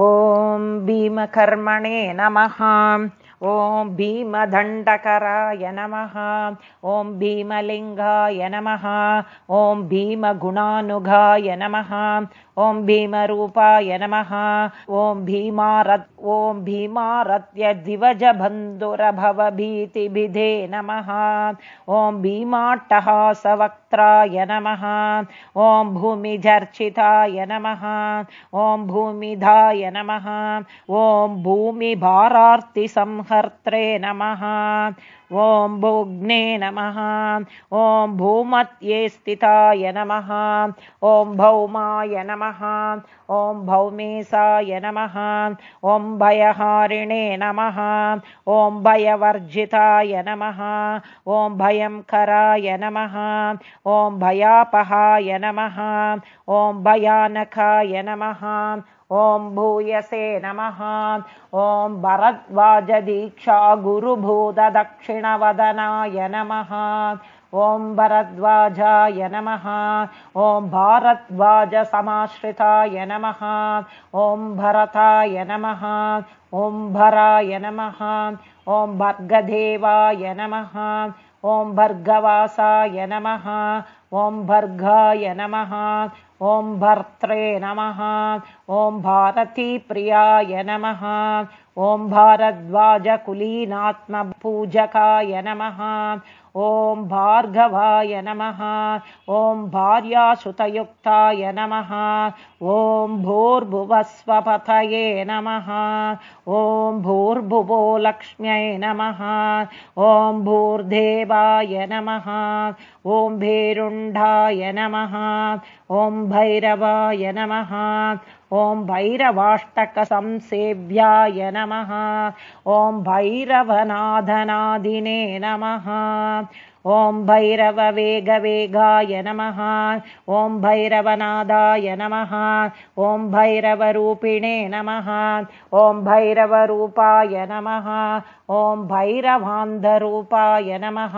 ॐ भीमकर्मणे नमः ॐ भीमदण्डकराय नमः। ॐ भीमलिङ्गाय नमः। ॐ भीमगुणानुगाय नमः। ॐ भीमरूपाय नमः। ॐ भीमारत् ॐ भीमारत्य दिवजबन्धुरभवभीतिभिधे नमः। ॐ भीमाट्टहासवक्त्राय नमः। ॐ भूमिजर्चिताय नमः। ॐ भूमिधाय नमः। ॐ भूमिभारार्तिसंहर्त्रे नमः। ॐ भोग्ने नमः। ॐ भूमत्ये स्थिताय नमः। ॐ भौमाय नमः। ॐ भौमेशाय नमः। ॐ भयहारिणे नमः। ॐ भयवर्जिताय नमः। ॐ भयङ्कराय नमः। ॐ भयापहाय नमः। ॐ भयानकाय नमः ॐ भूयसे नमः। ॐ भरद्वाजदीक्षा गुरुभूतदक्षिणवदनाय नमः। ॐ भरद्वाजाय नमः। ॐ भारद्वाजसमाश्रिताय नमः। ॐ भरताय नमः। ॐ भराय नमः। ॐ भर्गदेवाय नमः। ॐ भर्गवासाय नमः। ॐ भर्गाय नमः ॐ भर्त्रे नमः। ॐ भारतीप्रियाय नमः। ॐ भारद्वाजकुलीनात्मपूजकाय नमः ॐ भार्गवाय नमः। ॐ भार्यासुतयुक्ताय नमः। ॐ भूर्भुवस्वपथये नमः। ॐ भूर्भुवो लक्ष्म्यै नमः। ॐ भूर्देवाय नमः। ॐ भेरुण्डाय नमः। ॐ भैरवाय नमः ॐ भैरवाष्टकसंसेव्याय नमः। ॐ भैरवनाथनादिने नमः। ॐ भैरववेगवेगाय नमः। ॐ भैरवनादाय नमः। ॐ भैरवरूपिणे नमः। ॐ भैरवरूपाय नमः ॐ भैरवान्धरूपाय नमः।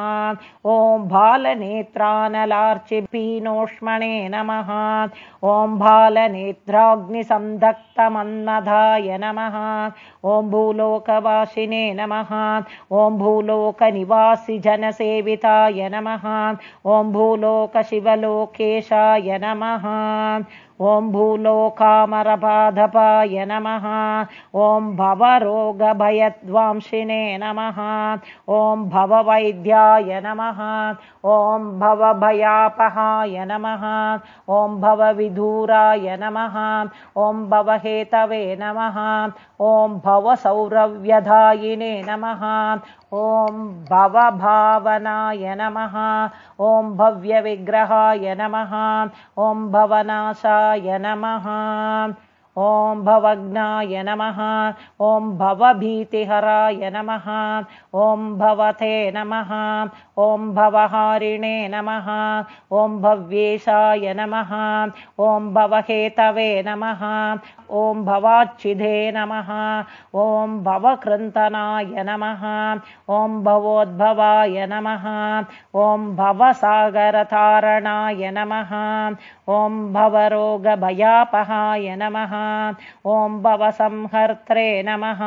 ॐ बालनेत्रानलार्चिपीनोष्मणे नमः। ॐ बालनेत्राग्निसन्धक्तमन्मधाय नमः। ॐ भूलोकवासिने नमः। ॐ भूलोकनिवासिजनसेविताय नमः। ॐ भूलोकशिवलोकेशाय नमः ॐ भूलोकामरपाधपाय नमः। ॐ भवरोगभयद्वांशिने नमः। ॐ भववैद्याय नमः ॐ भवभयापहाय नमः। ॐ भवविधूराय नमः। ॐ भवहेतवे नमः। ॐ भवसौरव्यधायिने नमः। ॐ भवभावनाय नमः। ॐ भव्यविग्रहाय नमः। ॐ भवनाशाय नमः ॐ भवग्नाय नमः ॐ भवभीतिहराय नमः ॐ भवते नमः ॐ भवहारिणे नमः ॐ भव्येशाय नमः ॐ भवहेतवे नमः ॐ भवाच्चिधे नमः ॐ भवकृन्तनाय नमः ॐ भवोद्भवाय नमः ॐ भवसागरतारणाय नमः ॐ भवरोगभयापहाय नमः ॐ भवसंहर्त्रे नमः।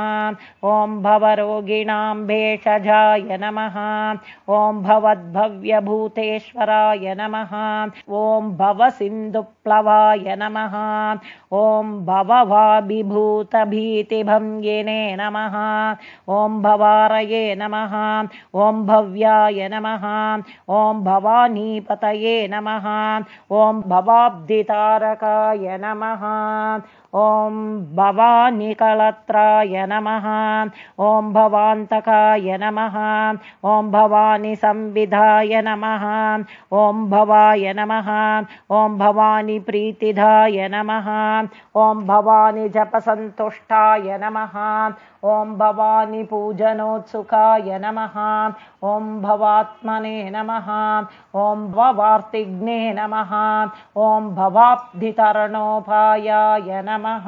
ॐ भवरोगिणां भेषजाय नमः। ॐ भवद्भव्यभूतेश्वराय नमः। ॐ भवसिन्धुप्लवाय नमः। ॐ भववाभिभूतभीतिभङ्गिने नमः। ॐ भवारये नमः। ॐ भव्याय नमः। ॐ भवानीपतये नमः। ॐ भवाब्धितारकाय नमः ॐ भवानिकलत्राय नमः। ॐ भवान्तकाय नमः। ॐ भवानि संविधाय नमः। ॐ भवाय नमः। ॐ भवानि प्रीतिधाय नमः। ॐ भवानि जपसन्तुष्टाय नमः। ॐ भवानि पूजनोत्सुकाय नमः ॐ भवात्मने नमः। ॐ भवार्तिघ्ने नमः। ॐ भवाब्धितरणोपायाय नमः।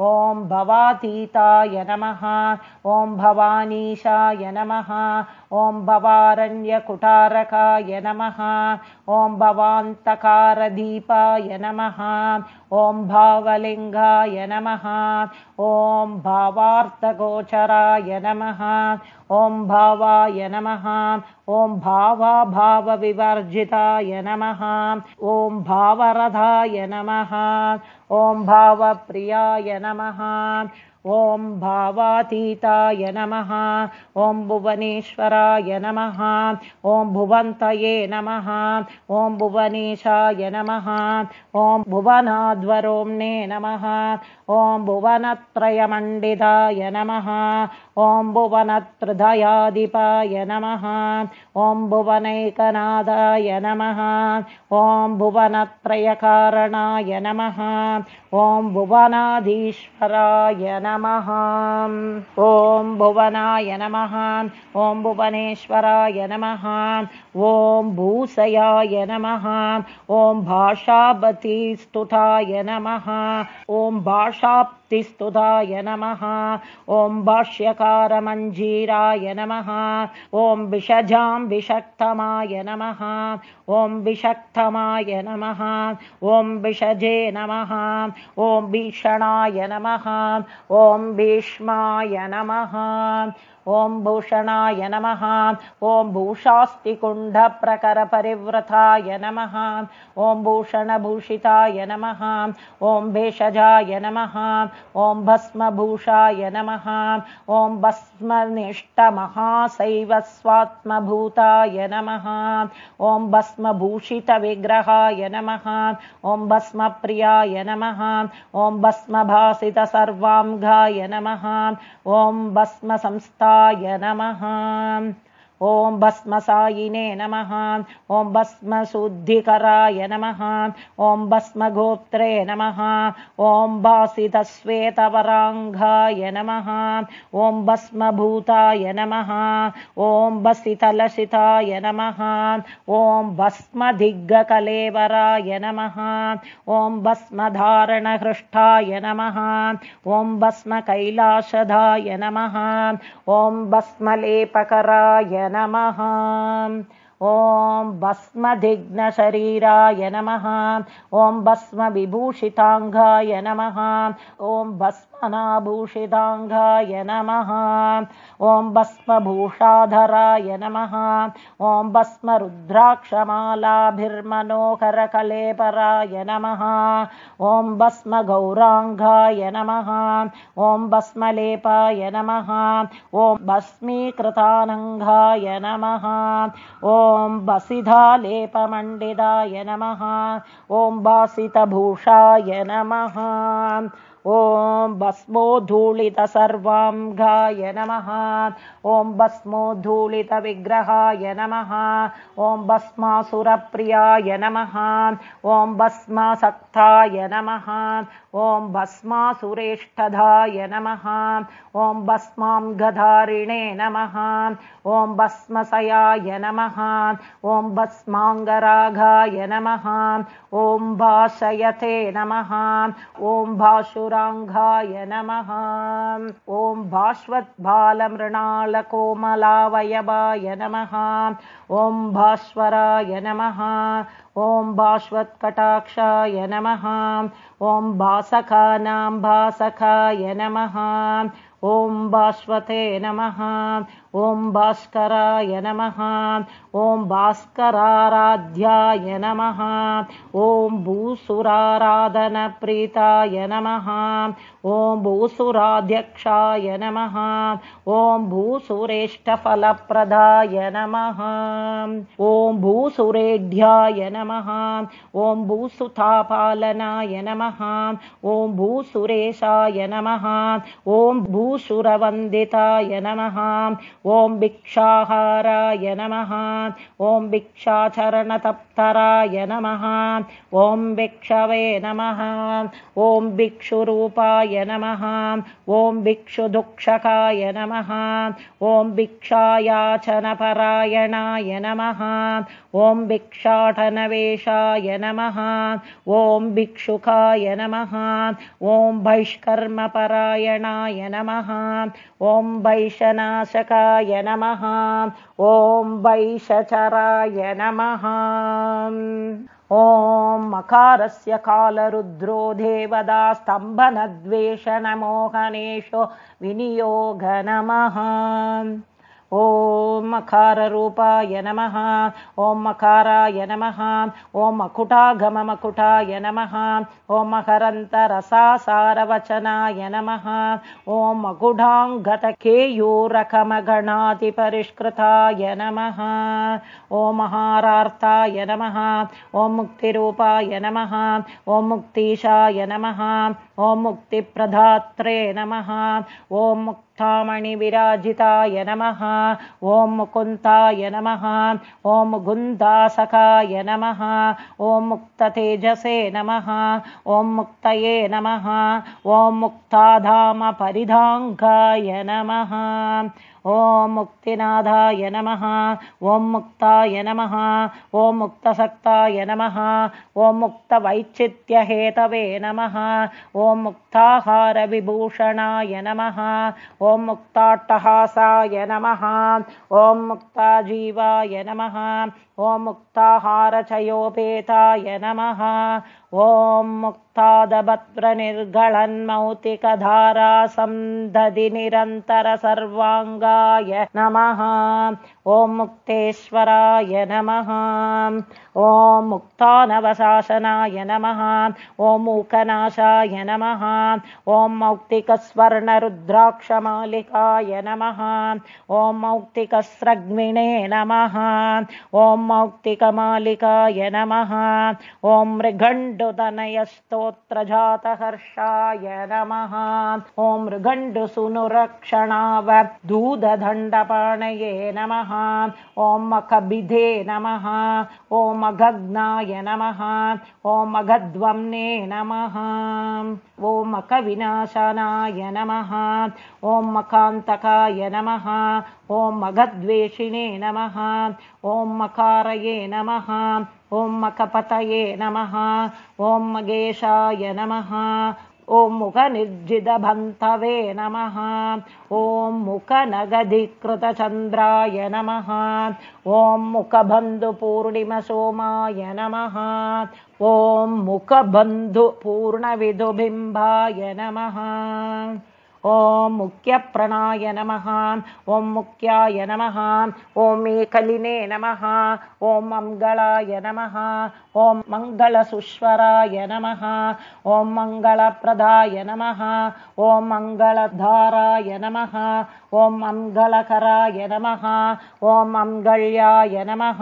ॐ भवातीताय नमः। ॐ भवानीशाय नमः ॐ भवारण्यकुटारकाय नमः। ॐ भवान्तकारदीपाय नमः। ॐ भावलिङ्गाय नमः। ॐ भावार्थगोचराय नमः। ॐ भावाय नमः। ॐ भावाभावविवर्जिताय नमः। ॐ भावरथाय नमः। ॐ भावप्रियाय नमः ॐ भावातीताय नमः ॐ भुवनेश्वराय नमः ॐ भुवन्तये नमः ॐ भुवनेशाय नमः ॐ भुवनाध्वरोम्णे नमः ॐ भुवनत्रयमण्डिताय नमः ॐ भुवनत्रधयाधिपाय नमः। ॐ भुवनैकनादाय नमः। ॐ भुवनत्रयकारणाय नमः। ॐ भुवनाधीश्वराय नमः। ॐ भुवनाय नमः। ॐ भुवनेश्वराय नमः। ॐ भूसयाय नमः। ॐ भाषापतिस्तुताय नमः। ॐ भाषाप्तिस्तुताय नमः। ॐ भाष्यकारमञ्जीराय नमः ॐ विषजां विषक्तमाय नमः। ॐ विषक्तमाय नमः। ॐ विषजे नमः। ॐ भीषणाय नमः। ॐ भीष्माय नमः ॐ भूषणाय नमः। ॐ भूषास्तिकुण्डप्रकरपरिव्रताय नमः। ॐ भूषणभूषिताय नमः। ॐ भेषजाय नमः। ॐ भस्मभूषाय नमः। ॐ भस्मनिष्ठमहाशैवस्वात्मभूताय नमः। ॐ भस्मभूषितविग्रहाय नमः। ॐ भस्मप्रियाय नमः। ॐ भस्मभासितसर्वाङ्गाय नमः। ॐ भस्मसंस्था नमः ॐ भस्मसायिने नमः ॐ भस्मशुद्धिकराय नमः ॐ भस्मगोत्रे नमः ॐ भासितश्वेतवराङ्गाय नमः ॐ भस्मभूताय नमः ॐ भसितलसिताय नमः ॐ भस्मदिग्गकलेवराय नमः ॐ भस्मधारणहृष्टाय नमः ॐ भस्मकैलासधाय नमः ॐ भस्मलेपकराय नमः ॐ भस्मधिघ्नशरीराय नमः। ॐ भस्मविभूषिताङ्गाय नमः। ॐ भस्मनाभूषिताङ्गाय नमः। ॐ भस्मभूषाधराय नमः। ॐ भस्मरुद्राक्षमालाभिर्मनोहरकलेपराय नमः। ॐ भस्मगौराङ्गाय नमः। ॐ भस्मलेपाय नमः। ॐ भस्मीकृतानङ्गाय नमः। ॐ ॐ बसिधालेपमण्डिताय नमः। ॐ भासितभूषाय नमः। ॐ भस्मोद्धूलितसर्वाङ्गाय नमः। ॐ भस्मोद्धूलितविग्रहाय नमः। ॐ भस्मासुरप्रियाय नमः। ॐ भस्मासक्ताय नमः ॐ भस्मासुरेष्ठधाय नमः। ॐ भस्मां गधारिणे नमः। ॐ भस्मसयाय नमः। ॐ भस्माङ्गरागाय नमः। ॐ भाषयते नमः। ॐ भाशुराङ्गाय नमः। ॐ भास्वत्बालमृणालकोमलावयवाय नमः। ॐ भास्वराय नमः। ॐ भास्वत्कटाक्षाय नमः। ॐ भासकानां भासकाय नमः। ॐ भास्वते नमः ॐ भास्कराय नमः। ॐ भास्कराराध्याय नमः। ॐ भूसुराराधनप्रीताय नमः। ॐ भूसुराध्यक्षाय नमः। ॐ भूसुरेष्ठफलप्रदाय नमः। ॐ भूसुरेढ्याय नमः। ॐ भूसुतापालनाय नमः। ॐ भूसुरेशाय नमः। ॐ भूसुरवन्दिताय नमः ॐ भिक्षाहाराय नमः। ॐ भिक्षाचरणतप्तराय नमः। ॐ भिक्षवे नमः। ॐ भिक्षुरूपाय नमः। ॐ भिक्षुदुक्षकाय नमः। ॐ भिक्षायाचनपरायणाय नमः ॐ भिक्षाटनवेशाय नमः। ॐ भिक्षुकाय नमः। ॐ भैष्कर्मपरायणाय नमः। ॐ वैशनाशकाय नमः। ॐ वैशचराय नमः। ॐ मकारस्य कालरुद्रो देवदास्तम्भनद्वेषणमोहनेषु विनियोग नमः ॐ मकाररूपाय नमः। ॐ मकाराय नमः। ॐ मकुटागममकुटाय नमः। ॐ मकरन्तरसासारवचनाय नमः। ॐ मकुडाङ्गतकेयूरकमगणातिपरिष्कृताय नमः। ॐ महारार्ताय नमः। ॐ मुक्तिरूपाय नमः। ॐ मुक्तीशाय नमः। ॐ मुक्तिप्रधात्रे नमः। ॐ मुक्तामणिविराजिताय नमः। ॐ मुकुन्ताय नमः। ॐ मुकुन्दासकाय नमः। ॐ मुक्ततेजसे नमः। ॐ मुक्तये नमः। ॐ मुक्ताधामपरिधाङ्गाय नमः ॐ मुक्तिनाथाय नमः। ॐ मुक्ताय नमः। ॐ मुक्तसक्ताय नमः। ॐ मुक्तवैचित्यहेतवे नमः। ॐ मुक्ताहारविभूषणाय नमः। ॐ मुक्ताट्टहासाय नमः। ॐ मुक्ताजीवाय नमः ॐ मुक्ताहारचयोपेताय नमः। ॐ मुक्तादभद्रनिर्गळन्मौतिकधारा सन्दधिनिरन्तरसर्वाङ्गाय नमः। ॐ मुक्तेश्वराय नमः। ॐ मुक्तानवशासनाय नमः। ॐ मूकनाशाय नमः। ॐ मौक्तिकस्वर्णरुद्राक्षमालिकाय नमः। ॐ मौक्तिकस्रग्मिणे नमः। ॐ मौक्तिकमालिकाय नमः। ॐ मृगण्डुतनयस्तोत्रजातहर्षाय नमः। ॐ मृगण्डुसुनुरक्षणावधूदण्डपाणये नमः। ॐ मखबिधे नमः। ॐ मघग्नाय नमः। ॐ मघध्वम्ने नमः। ॐ मखविनाशनाय नमः। ॐ मकान्तकाय नमः ॐ मघद्वेषिणे नमः। ॐ मकारये नमः। ॐ मकपतये नमः। ॐ मगेशाय नमः। ॐ मुखनिर्जितभन्तवे नमः। ॐ मुखनगधिकृतचन्द्राय नमः। ॐ मुखबन्धुपूर्णिमसोमाय नमः। ॐ मुखबन्धुपूर्णविधुबिम्बाय नमः ॐ मुख्यप्रणाय नमः ॐ मुख्याय नमः ॐ मेकलिने नमः ॐ मङ्गलाय नमः ॐ मङ्गलसुश्वराय नमः ॐ मङ्गलप्रदाय नमः ॐ मङ्गलधाराय नमः ॐ मङ्गलकराय नमः ॐ मङ्गल्याय नमः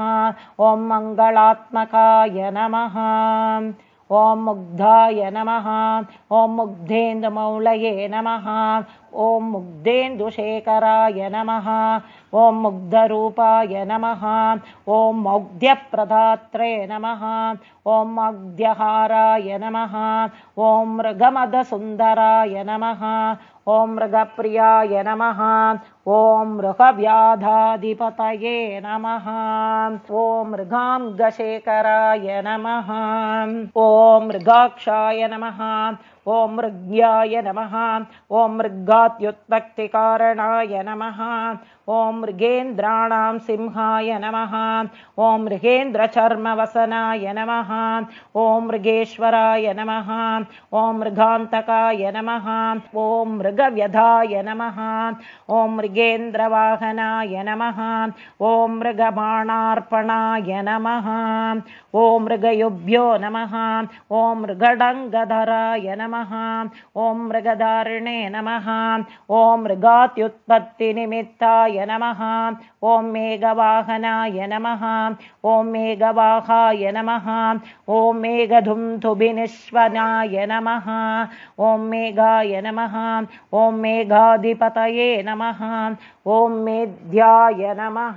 ॐ मङ्गलात्मकाय नमः ॐ मुग्धाय नमः। ॐ मुग्धेन्दुमौलये नमः ॐ मुग्धेन्दुशेखराय नमः। ॐ मुग्धरूपाय नमः। ॐ मौग्ध्यप्रदात्रे नमः। ॐ मौग्ध्यहाराय नमः। ॐ मृगमदसुन्दराय नमः। ॐ मृगप्रियाय नमः। ॐ मृगव्याधाधिपतये नमः। ॐ मृगाङ्गशेखराय नमः। ॐ मृगाक्षाय नमः ॐ मृग्याय नमः। ॐ मृगात्युत्पत्तिकारणाय नमः ॐ मृगेन्द्राणां सिंहाय नमः ॐ मृगेन्द्रचर्मवसनाय नमः ॐ मृगेश्वराय नमः ॐ मृगान्तकाय नमः ॐ मृगव्यधाय नमः ॐ मृगेन्द्रवाहनाय नमः ॐ मृगबाणार्पणाय नमः ॐ मृगयुभ्यो नमः ॐ मृगडङ्गधराय नमः ॐ मृगधारिणे नमः ॐ मृगात्युत्पत्तिनिमित्ताय नमः। ॐ मेघवाहनाय नमः। ॐ मेघवाहाय नमः। ॐ मेघधुम्धुभिनिश्वनाय नमः। ॐ मेघाय नमः। ॐ मेघाधिपतये नमः। ॐ मेध्याय नमः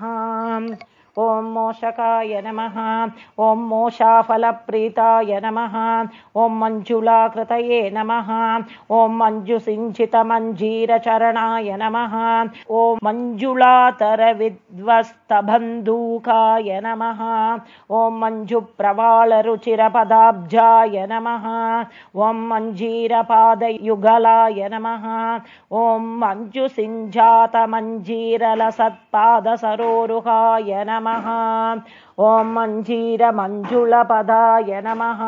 ॐ मोषकाय नमः। ॐ मोषाफलप्रीताय नमः। ॐ मञ्जुलाकृतये नमः। ॐ मञ्जुसिञ्चितमञ्जीरचरणाय नमः। ॐ मञ्जुलातरविद्वस्तबन्धूकाय नमः। ॐ मञ्जुप्रवालरुचिरपदाब्जाय नमः। ॐ मञ्जीरपादयुगलाय नमः। ॐ मञ्जुसिञ्जातमञ्जीरलसत्पादसरोरुहाय नमः नमः। ॐ मञ्जीरमञ्जुलपदाय नमः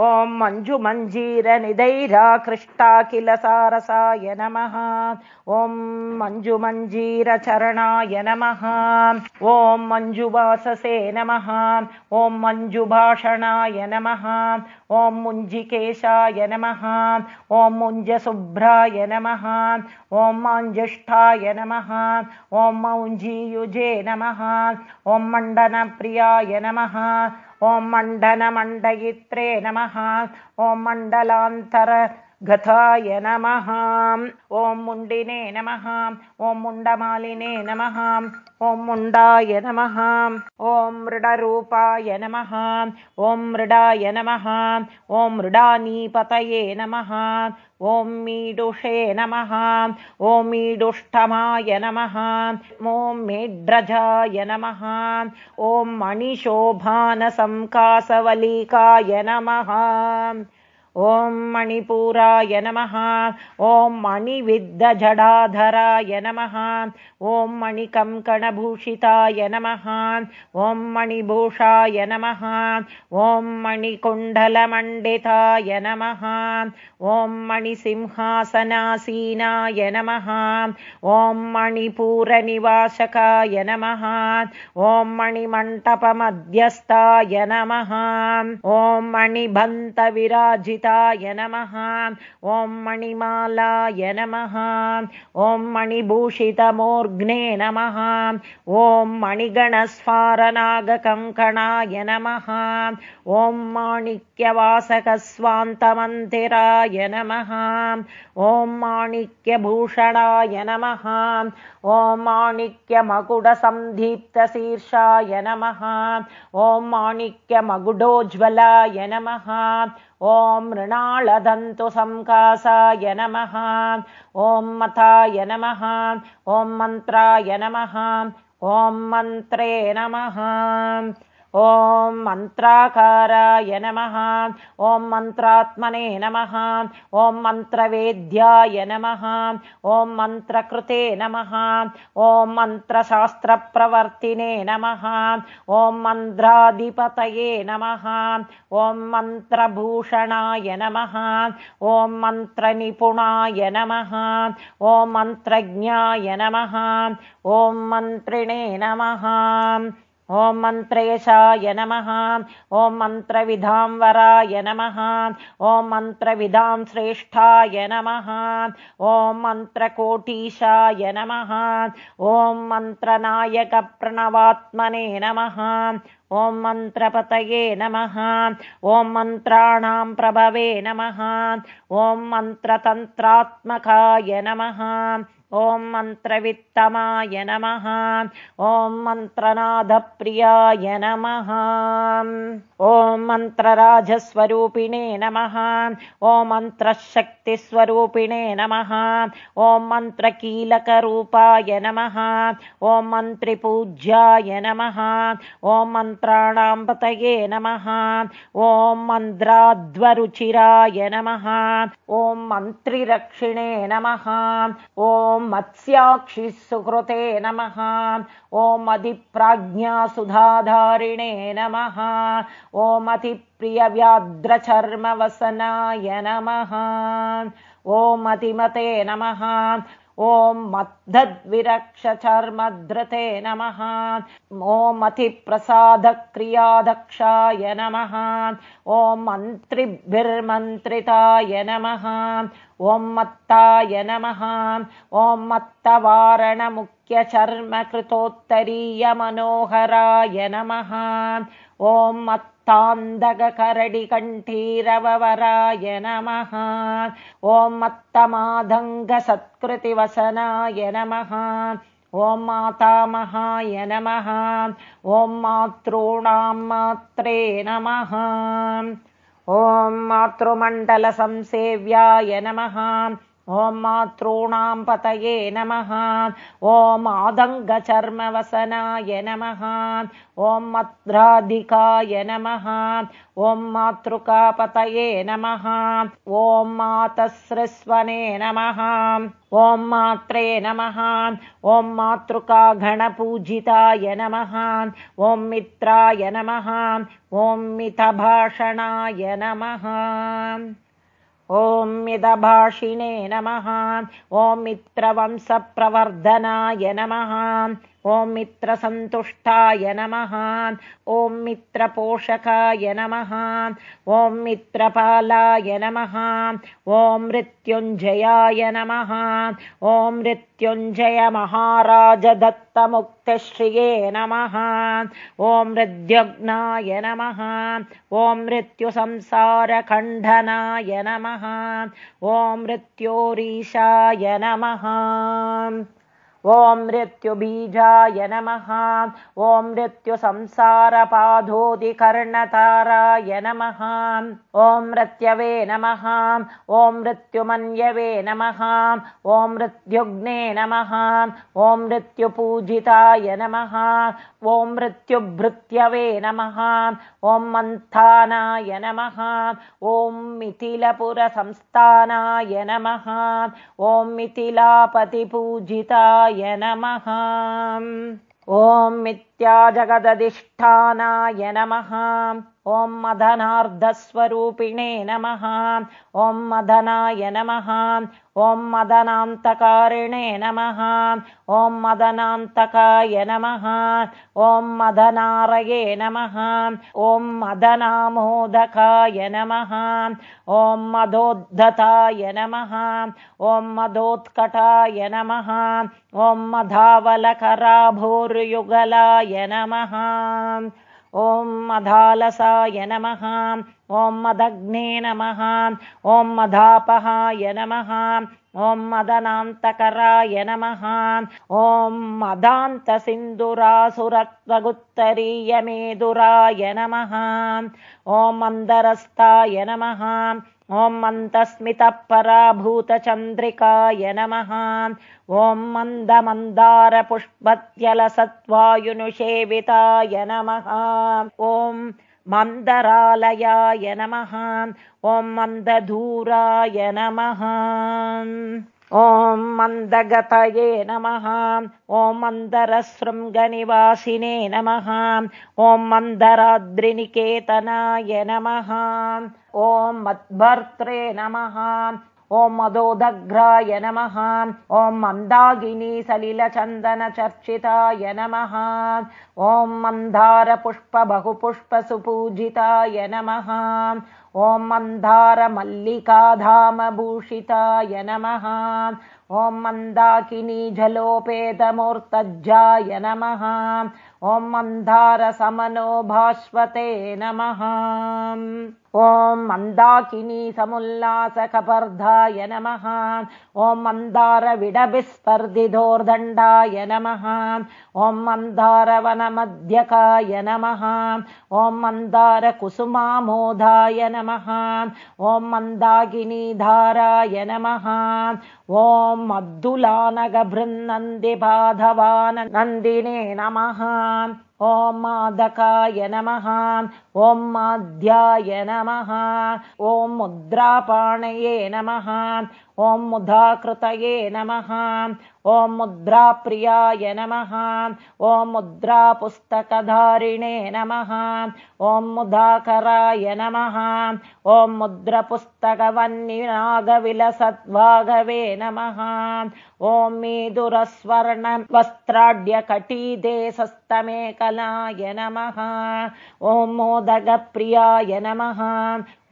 ॐ मञ्जुमञ्जीरनिदैराकृष्टा किल सारसाय नमः। ॐ मञ्जुमञ्जीरचरणाय नमः। ॐ मञ्जुवाससे नमः। ॐ मञ्जुभाषणाय नमः। ॐ मुञ्जिकेशाय नमः। ॐ मुञ्जसुभ्राय नमः। ॐ माञ्जिष्ठाय नमः। ॐ मौञ्जीयुजे नमः। ॐ मण्डनप्रियाय नमः ॐ मण्डनमण्डयित्रे नमः। ॐ मण्डलान्तरगताय नमः। ॐ मुण्डिने नमः। ॐ मुण्डमालिने नमः। ॐ मुण्डाय नमः। ॐ मृडरूपाय नमः। ॐ मृडाय नमः। ॐ मृडानीपतये नमः ॐ मीडुषे नमः ॐ मीडुष्टमाय नमः ॐ मेड्रजाय नमः ॐ मणिशोभानसंकासवलिकाय नमः ॐ मणिपुराय नमः। ॐ मणिविद्धजडाधराय नमः। ॐ मणिकङ्कणभूषिताय नमः। ॐ मणिभूषाय नमः। ॐ मणिकुण्डलमण्डिताय नमः। ॐ मणिसिंहासनासीनाय नमः। ॐ मणिपूरनिवासकाय नमः। ॐ मणिमण्टपमध्यस्थाय नमः। ॐ मणिभन्तविराजित नमः। ॐ मणिमालाय नमः। ॐ मणिभूषितमूर्ग्ने नमः। ॐ मणिगणस्फारनागकङ्कणाय नमः। ॐ माणिक्यवासकस्वान्तमन्दिराय नमः। ॐ माणिक्यभूषणाय नमः। ॐ माणिक्यमकुडसन्धीप्तशीर्षाय नमः। ॐ माणिक्यमकुडोज्ज्वलाय नमः। ॐ मृणालदन्तु संकासाय नमः। ॐ मथाय नमः। ॐ मन्त्राय नमः। ॐ मन्त्रे नमः ॐ मन्त्राकाराय नमः ॐ मन्त्रात्मने नमः ॐ मन्त्रवेद्याय नमः ॐ मन्त्रकृते नमः ॐ मन्त्रशास्त्रप्रवर्तिने नमः ॐ मन्त्राधिपतये नमः ॐ मन्त्रभूषणाय नमः ॐ मन्त्रनिपुणाय नमः ॐ मन्त्रज्ञाय नमः ॐ मन्त्रिणे नमः ॐ मन्त्रेशाय नमः। ॐ मन्त्रविधांवराय नमः। ॐ मन्त्रविधां श्रेष्ठाय नमः। ॐ मन्त्रकोटीशाय नमः। ॐ मन्त्रनायकप्रणवात्मने नमः। ॐ मन्त्रपतये नमः। ॐ मन्त्राणां प्रभवे नमः। ॐ मन्त्रतन्त्रात्मकाय नमः ॐ मन्त्रवित्तमाय नमः। ॐ मन्त्रनाथप्रियाय नमः। ॐ मन्त्रराजस्वरूपिणे नमः। ॐ मन्त्रशक्तिस्वरूपिणे नमः। ॐ मन्त्रकीलकरूपाय नमः। ॐ मन्त्रिपूज्याय नमः। ॐ मन्त्राणां पतये नमः। ॐ मन्त्राध्वरुचिराय नमः। ॐ मन्त्रिरक्षिणे नमः। ॐ मत्स्याक्षिः सुकृते नमः। ॐ अधिप्राज्ञासुधाधारिणे नमः। ॐ अतिप्रियव्याद्रचर्मवसनाय नमः। ॐ अतिमते नमः। ॐ मद्धद्विरक्षचर्मधृते नमः। ॐ अतिप्रसादक्रियादक्षाय नमः। ॐ मन्त्रिभिर्मन्त्रिताय नमः ॐ मत्ताय नमः ॐ मत्तवारणमुख्यचर्मकृतोत्तरीयमनोहराय नमः ॐ मत्तान्दककरडिकण्ठीरवराय नमः ॐ मत्तमादङ्गसत्कृतिवसनाय नमः ॐ मातामहाय नमः ॐ मातॄणां मात्रे नमः ॐ मातृमण्डलसंसेव्याय नमः ॐ मातॄणां पतये नमः। ॐ आदङ्गचर्मवसनाय नमः। ॐ मद्राधिकाय नमः। ॐ मातृकापतये नमः। ॐ मातसृस्वने नमः। ॐ मात्रे नमः। ॐ मातृकागणपूजिताय नमः। ॐ मित्राय नमः। ॐ मितभाषणाय नमः ॐ मिदभाषिणे नमः। ॐ मित्रवंशप्रवर्धनाय नमः ॐ मित्रसन्तुष्टाय नमः। ॐ मित्रपोषकाय नमः। ॐ मित्रपालाय नमः। ॐ मृत्युञ्जयाय नमः। ॐ मृत्युञ्जयमहाराजदत्तमुक्तश्रिये नमः। ॐ मृद्युग्नाय नमः। ॐ मृत्युसंसारखण्डनाय नमः। ॐ मृत्योरीशाय नमः ॐ मृत्युबीजाय नमः। ॐ मृत्युसंसारपाधोदिकर्णताराय नमः। ॐ मृत्यवे नमः। ॐ मृत्युमन्यवे नमः। ॐ मृत्युग्ने नमः। ॐ मृत्युपूजिताय नमः। ॐ मृत्युभृत्यवे नमः। ॐ मन्थानाय नमः। ॐ मिथिलपुरसंस्थानाय नमः। ॐ मिथिलापतिपूजिताय नमः ॐ मिथ्याजगदधिष्ठानाय नमः। ॐ मदनार्धस्वरूपिणे नमः। ॐ मदनाय नमः ॐ मदनान्तकारिणे नमः। ॐ मदनान्तकाय नमः। ॐ मदनारये नमः। ॐ मदनामोदकाय नमः। ॐ मदोद्धताय नमः। ॐ मदोत्कटाय नमः। ॐ मधावलकराभूर्युगलाय नमः ॐ मधालसाय नमः ॐ मदग्ने नमः ॐ मदापहाय नमः ॐ मदनान्तकराय नमः ॐ मदान्तसिन्दुरासुरत्वगुत्तरीयमेदुराय नमः ॐ मन्दरस्ताय नमः ॐ मन्दस्मितपराभूतचन्द्रिकाय नमः। ॐ मन्दमन्दारपुष्पत्यलसत्त्वायुनुषेविताय नमः। ॐ मन्दरालयाय नमः। ॐ मन्दधूराय नमः ॐ मन्दगतये नमः। ॐ मन्दरशृङ्गनिवासिने नमः। ॐ मन्दराद्रिनिकेतनाय नमः। ॐ मद्भर्त्रे नमः ॐ मदोदग्राय नमः। ॐ मन्दागिनी सलिलचन्दनचर्चिताय नमः। ॐ मन्दारपुष्पबहुपुष्पसुपूजिताय नमः। ॐ मन्दारमल्लिकाधामभूषिताय नमः। ॐ मन्दाकिनी जलोपेतमूर्तज्जाय नमः। ॐ मन्दारसमनो भास्वते नमः ॐ मन्दाकिनी समुल्लासकपर्धाय नमः ॐ मन्दारविडभिस्पर्धिदोर्दण्डाय नमः ॐ मन्दारवनमध्यकाय नमः ॐ मन्दारकुसुमामोदाय नमः ॐ मन्दाकिनीधाराय नमः ॐ मद्दुलानगभृन्नन्दिबाधवानन्दिने नमः ॐ मादकाय नमः। ॐ माध्याय नमः। ॐ मुद्रापाणये नमः ॐ मुदाकृतये नमः। ॐ मुद्राप्रियाय नमः। ॐ मुद्रापुस्तकधारिणे नमः। ॐ मुदाकराय नमः। ॐ मुद्रपुस्तकवन्निनागविलसद्भागवे नमः। ॐ मेदुरस्वर्णवस्त्राड्यकटीदेशस्तमेकलाय नमः। ॐ मोदगप्रियाय नमः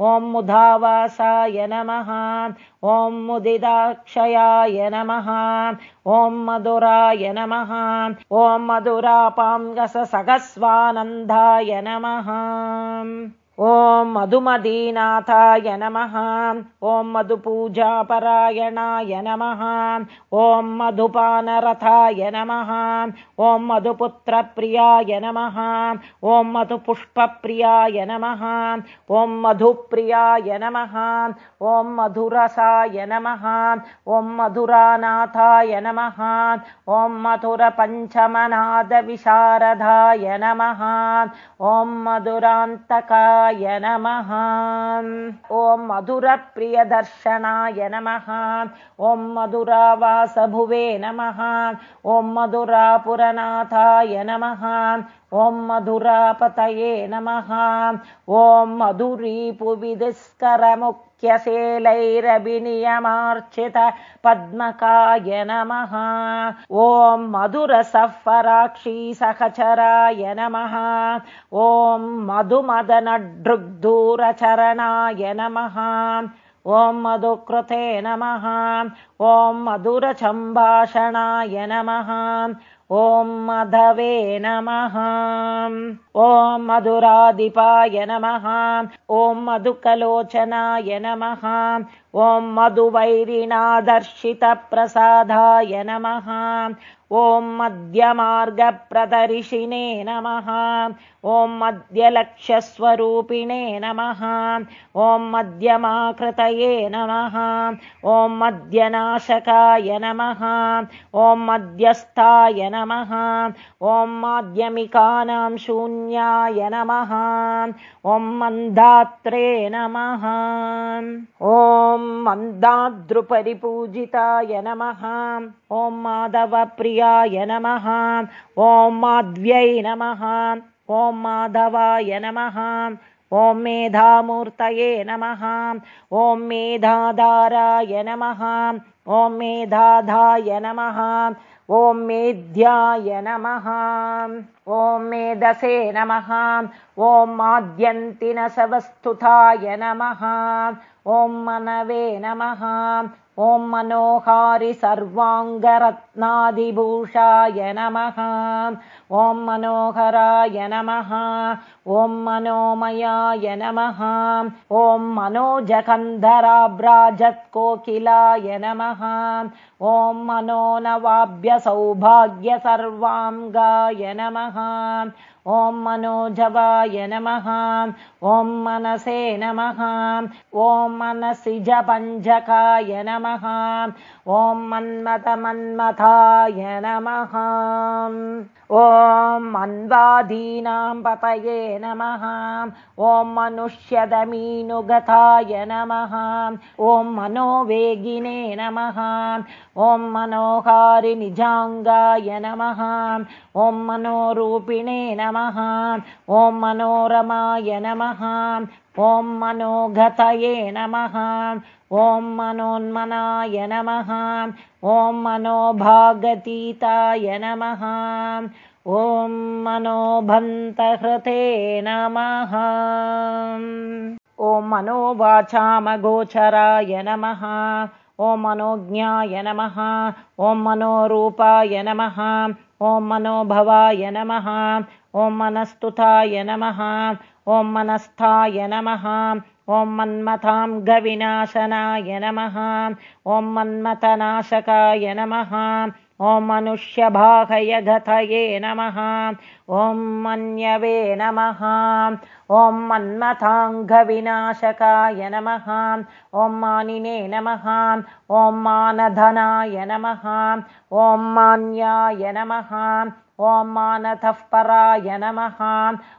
ॐ मुधावासाय नमः। ॐ मुदिदाक्षयाय नमः। ॐ मधुराय नमः। ॐ मधुरापाङ्गससगस्वानन्दाय नमः ॐ मधुमदीनाथाय नमः। ॐ मधुपूजापरायणाय नमः। ॐ मधुपानरथाय नमः। ॐ मधुपुत्रप्रियाय नमः। ॐ मधुपुष्पप्रियाय नमः। ॐ मधुप्रियाय नमः। ॐ मधुरसाय नमः। ॐ मधुरानाथाय नमः। ॐ मधुरपञ्चमनादविशारदाय नमः। ॐ मधुरान्तकाय मधुरप्रियदर्शनाय नमः। ॐ मधुरावासभुवे नमः। ॐ मधुरापुरनाथाय नमः। ॐ मधुरापतये नमः। ॐ मधुरीपुविदुष्करमुक् नित्यशैलैरभिनियमार्चित पद्मकाय नमः। ॐ मधुरसफराक्षी सहचराय नमः। ॐ मधुमदनडृग्दूरचरणाय नमः। ॐ मधुकृते नमः। ॐ मधुरसम्भाषणाय नमः ॐ मधवे नमः। ॐ मधुराधिपाय नमः। ॐ मधुकलोचनाय नमः ॐ मधुवैरिणादर्शितप्रसादाय नमः। ॐ मध्यमार्गप्रदर्शिने नमः। ॐ मध्यलक्ष्यस्वरूपिणे नमः। ॐ मध्यमाकृतये नमः। ॐ मध्यनाशकाय नमः। ॐ मध्यस्थाय नमः। ॐ माध्यमिकानां शून्याय नमः। ॐ मन्दात्रे नमः। ॐ मन्दाद्रुपरिपूजिताय नमः। ॐ माधवप्रियाय नमः। ॐ माध्व्यै नमः। ॐ माधवाय नमः। ॐ मेधामूर्तये नमः। ॐ मेधाधाराय नमः। ॐ मेधाधाय नमः। ॐ मेध्याय नमः ॐ मेधसे नमः ॐ माद्यन्तिनसवस्तुताय नमः ॐ मनवे नमः ॐ मनोहारि सर्वाङ्गरत्नादिभूषाय नमः ॐ मनोहराय नमः ॐ मनोमयाय नमः ॐ मनोजकन्धराभ्राजत्कोकिलाय नमः ॐ मनोनवाभ्यसौभाग्य सर्वाङ्गाय नमः। ॐ मनोजवाय नमः। ॐ मनसे नमः। ॐ मनसिजपञ्जकाय नमः ॐ मन्मथमन्मथाय नमः। ॐ मन्वादीनां पतये नमः। ॐ मनुष्यदमीनुगताय नमः। ॐ मनोवेगिने नमः। ॐ मनोहारिनिजाङ्गाय नमः। ॐ मनोरूपिणे नमः। ॐ मनोरमाय नमः। ॐ मनोगतये नमः ॐ मनोन्मनाय नमः। ॐ मनोभागतीताय नमः। ॐ मनोभन्तहृते नमः। ॐ मनोवाचामगोचराय नमः। ॐ मनोज्ञाय नमः। ॐ मनोरूपाय नमः। ॐ मनोभवाय नमः ॐ मनस्तुताय नमः। ॐ मनस्थाय नमः। ॐ मन्मथां गविनाशनाय नमः। ॐ मन्मथनाशकाय नमः। ॐ मनुष्यभागयगतये नमः। ॐ मन्यवे नमः। ॐ मन्मथाङ्गविनाशकाय नमः। ॐ मानिने नमः। ॐ मानधनाय नमः। ॐ मान्याय नमः ॐ मानतः पराय नमः।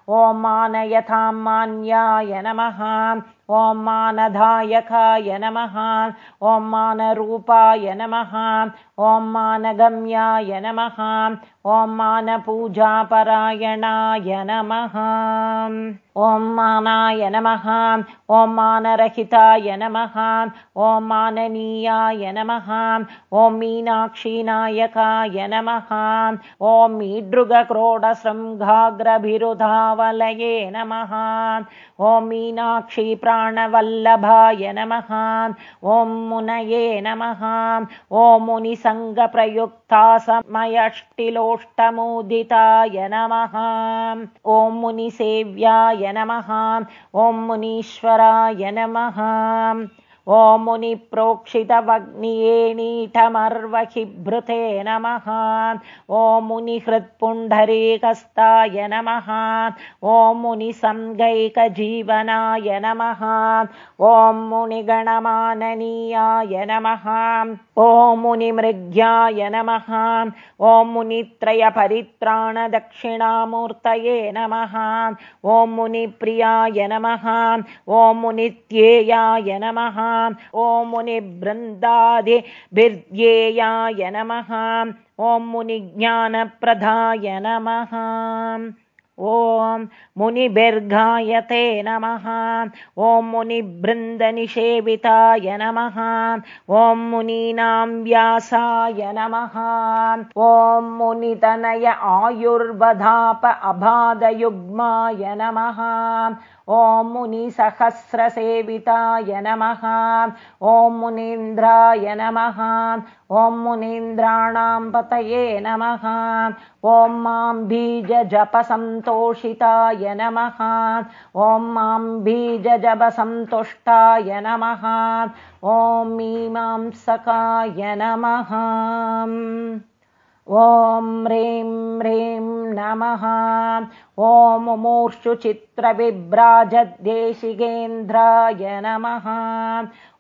ॐ मानयथां मान्याय नमः ॐ मानधायकाय नमः। ॐ मानरूपाय नमः। ॐ मानगम्याय नमः। ॐ मानपूजापरायणाय नमः। ॐ मानाय नमः। ॐ मानरहिताय नमः। ॐ माननीयाय नमः। ॐ मीनाक्षीनायकाय नमः। ॐ मीडृगक्रोडशृङ्घाग्रभिरुधावलये नमः ॐ मीनाक्षी प्राणवल्लभाय नमः। ॐ मुनये नमः। ॐ मुनिसङ्गप्रयुक्ता समयष्टिलोष्टमुदिताय नमः। ॐ मुनिसेव्याय नमः। ॐ मुनीश्वराय नमः ॐ मुनिप्रोक्षितवग्नियेणीठमर्वहिभृते नमः। ॐ मुनिहृत्पुण्डरीकस्ताय नमः। ॐ मुनिसङ्गैकजीवनाय नमः। ॐ मुनिगणमाननीयाय नमः। ॐ मुनिमृग्याय नमः। ॐ मुनित्रयपरित्राणदक्षिणामूर्तये नमः। ॐ मुनिप्रियाय नमः। ॐ मुनित्येयाय नमः ॐ मुनिबृन्दादिभिर्ध्येयाय नमः। ॐ मुनिज्ञानप्रदाय नमः। ॐ मुनिभिर्गायते नमः। ॐ मुनिबृन्दनिषेविताय नमः। ॐ मुनीनां व्यासाय नमः। ॐ मुनितनय आयुर्वधाप अबाधयुग्माय नमः ॐ मुनिसहस्रसेविताय नमः। ॐ मुनीन्द्राय नमः। ॐ मुनीन्द्राणां पतये नमः। ॐ मां बीजजपसन्तोषिताय नमः। ॐ मां बीजजपसन्तुष्टाय नमः। ॐ मीमांसकाय नमः ॐ ह्रीं ह्रीं नमः। ॐ मूर्षुचित्रविभ्राजद्देशिगेन्द्राय नमः।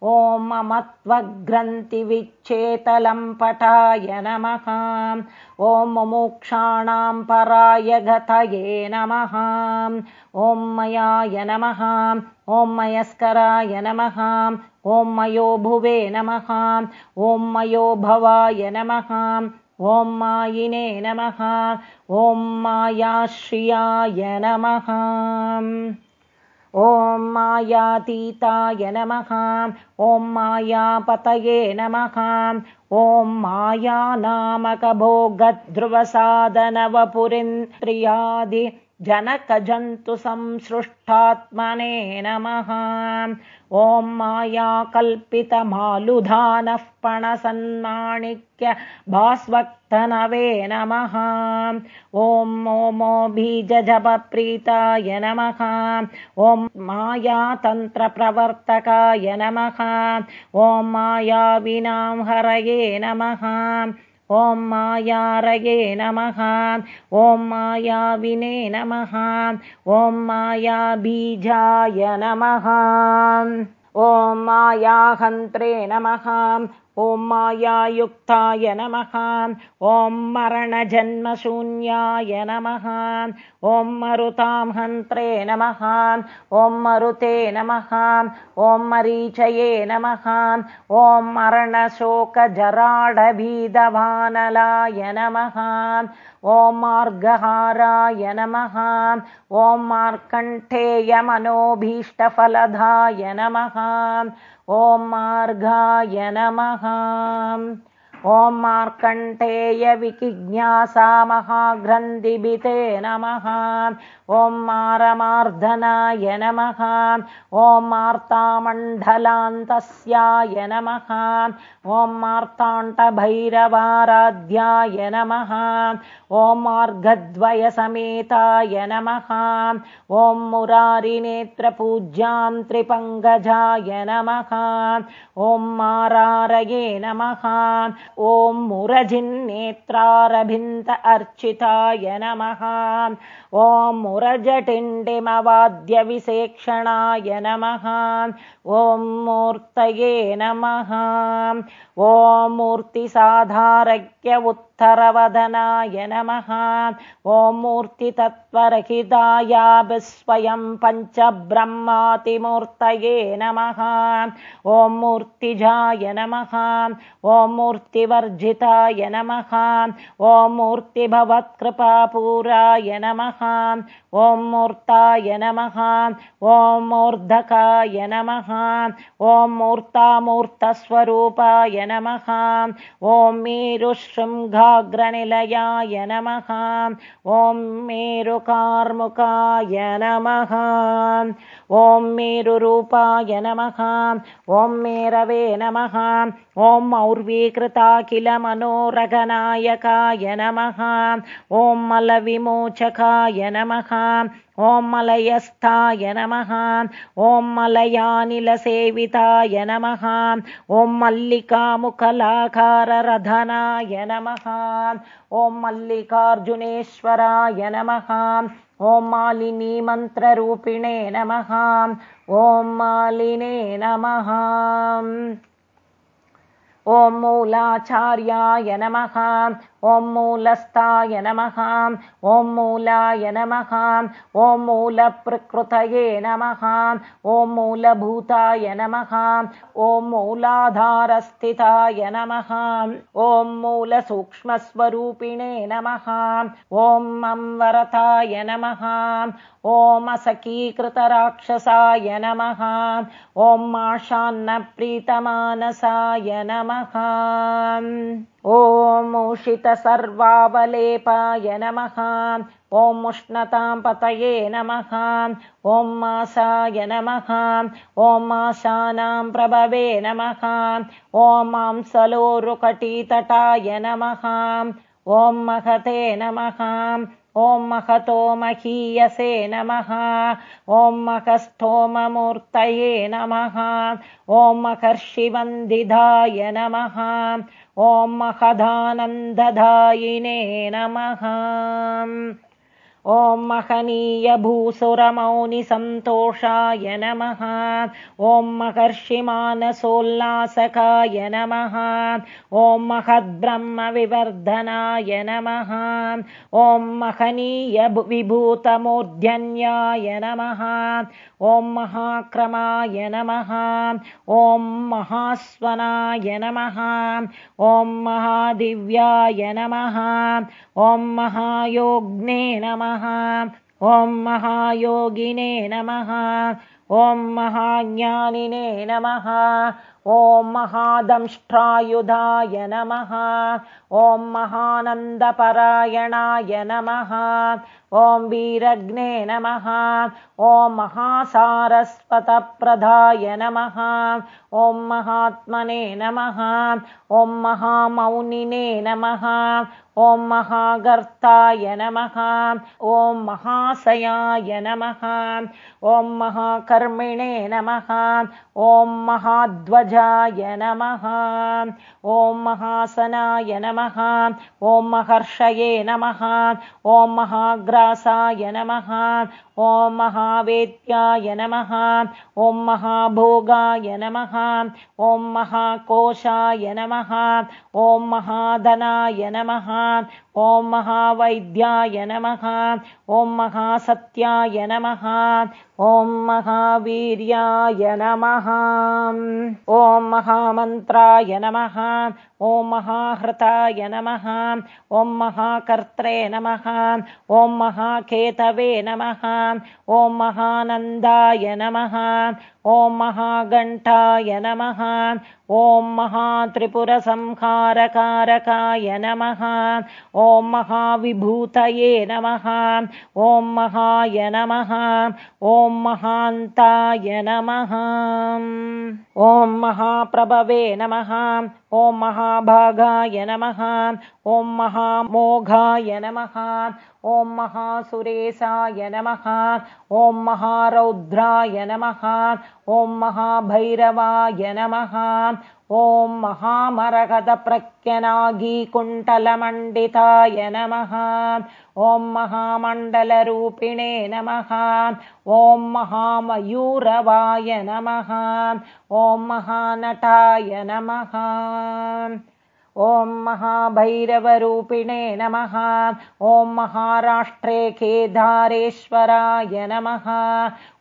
ॐ ममत्वग्रन्थिविच्छेतलम्पटाय नमः। ॐ मुमुक्षाणां पराय गतये नमः। ॐ मयाय नमः। ॐ मयस्कराय नमः। ॐ मयो भुवे नमः। ॐ मयो भवाय नमः ॐ मायिने नमः। ॐ मायाश्रियाय नमः। ॐ मायातीताय नमः। ॐ मायापतये नमः। ॐ मायानामकभोगध्रुवसाधनवपुरिन्द्रियादि जनकजन्तुसंसृष्टात्मने नमः। ॐ मायाकल्पितमालुधानः पणसन्माणिक्य भास्वक्तनवे नमः। ॐ ओमो बीजजपप्रीताय नमः। ॐ मायातन्त्रप्रवर्तकाय नमः। ॐ मायाविनां हरये नमः। ॐ मायारये नमः। ॐ मायाविने नमः। ॐ मायाबीजाय नमः। ॐ मायाहन्त्रे नमः ॐ मायायुक्ताय नमः। ॐ मरणजन्मशून्याय नमः। ॐ मरुतां हन्त्रे नमः। ॐ मरुते नमः। ॐ मरीचये नमः। ॐ मरणशोकजराडभीदवानलाय नमः। ॐ मार्गहाराय नमः। ॐ मार्कण्ठेयमनोभीष्टफलदाय नमः ॐ मार्गाय नमः ॐ मार्कण्ठेयविकिज्ञासा महाग्रन्थिभिते नमः। ॐ मारमार्दनाय नमः। ॐ मार्तामण्डलान्तस्याय नमः। ॐ मार्ताण्डभैरवाराध्याय नमः। ॐ मार्गद्वयसमेताय नमः। ॐ मुरारिनेत्रपूज्यां त्रिपङ्गजाय नमः। ॐ मारारये नमः ॐ मुरजिन्नेत्रारभिन्द अर्चिताय नमः। ॐ मुरजटिण्डिमवाद्यविसेक्षणाय नमः। ॐ मूर्तये नमः। ॐ मूर्तिसाधारज्ञ उत्तरवदनाय नमः ॐ मूर्तितत्त्वरहितायाभिस्वयं पञ्चब्रह्मातिमूर्तये नमः। ॐ मूर्तिजाय नमः। ॐ मूर्तिवर्जिताय नमः। ॐ मूर्तिभवत्कृपापूराय नमः। ॐ मूर्ताय नमः। ॐ मूर्धकाय नमः। ॐ मूर्तामूर्तस्वरूपाय नमः। ॐ मेरुशृङ्गाग्रनिलयाय नमः ॐ मेरुकार्मुकाय नमः ॐ मेरुरूपाय नमः ॐ मेरवे नमः ॐ मौर्वीकृता मलविभूताखिलमनोरघनायकाय नमः ॐ मलविमोचकाय नमः ॐ मलयस्थाय नमः। ॐ मलयानिलसेविताय नमः। ॐ मल्लिकामुखलाकाररधनाय नमः। ॐ मल्लिकार्जुनेश्वराय नमः। ॐ मालिनी मन्त्ररूपिणे नमः। ॐ मालिने नमः ॐ मूलाचार्याय नमः। ॐ मूलस्थाय नमः। ॐ मूलाय नमः। ॐ मूलप्रकृतये नमः। ॐ मूलभूताय नमः। ॐ मूलाधारस्थिताय नमः। ॐ मूलसूक्ष्मस्वरूपिणे नमः। ॐ अम्वरताय नमः। ॐ असकीकृतराक्षसाय नमः। ॐ माशान्नप्रीतमानसाय नमः ॐ उषितसर्वावलेपाय नमः। ॐ उष्णतां पतये नमः। ॐ मासाय नमः। ॐ मासानां प्रभवे नमः। ॐ मांसलोरुकटीतटाय नमः। ॐ महते नमः ॐ महतो महीयसे नमः। ॐ महस्थोममूर्तये नमः। ॐ महर्षिवन्दिधाय नमः। ॐ महदानन्ददायिने नमः ॐ महनीयभूसुरमौनिसन्तोषाय नमः। ॐ महर्षिमानसोल्लासकाय नमः। ॐ महद्ब्रह्मविवर्धनाय नमः। ॐ महनीयविभूतमूर्धन्याय नमः ॐ महाक्रमाय नमः। ॐ महास्वनाय नमः। ॐ महादिव्याय नमः। ॐ महायोग्ने नमः। ॐ महायोगिने नमः। ॐ महाज्ञानिने नमः ॐ महादंष्ट्रायुधाय नमः। ॐ महानन्दपरायणाय नमः। ॐ वीरग्ने नमः। ॐ महासारस्वतप्रदाय नमः। ॐ महात्मने नमः। ॐ महामौनिने नमः। ॐ महागर्ताय नमः। ॐ महाशयाय नमः। ॐ महाकर्मिणे नमः। ॐ ॐ महासनाय नमः। ॐ महर्षये नमः। ॐ महाग्रासाय नमः। ॐ महावेद्याय नमः। ॐ महाभोगाय नमः। ॐ महाकोशाय नमः। ॐ महाधनाय नमः। ॐ महावैद्याय नमः ॐ महासत्याय नमः। ॐ महावीर्याय नमः। ॐ महामन्त्राय नमः ॐ महाहृताय नमः ॐ महाकर्त्रे नमः ॐ महाकेतवे नमः ॐ महानन्दाय नमः ॐ महाघण्टाय नमः ॐ महात्रिपुरसंहारकारकाय नमः ॐ महाविभूतये नमः ॐ महाय नमः ॐ महान्ताय नमः ॐ महाप्रभवे नमः ॐ महाभागाय नमः ॐ महामोघाय नमः ॐ महासुरेशाय नमः ॐ महारौद्राय नमः ॐ महाभैरवाय नमः ॐ महामरगदप्रख्यनागीकुण्टलमण्डिताय नमः। ॐ महामण्डलरूपिणे नमः। ॐ महामयूरवाय नमः। ॐ महानटाय नमः ॐ महाभैरवरूपिणे नमः। ॐ महाराष्ट्रे केदारेश्वराय नमः।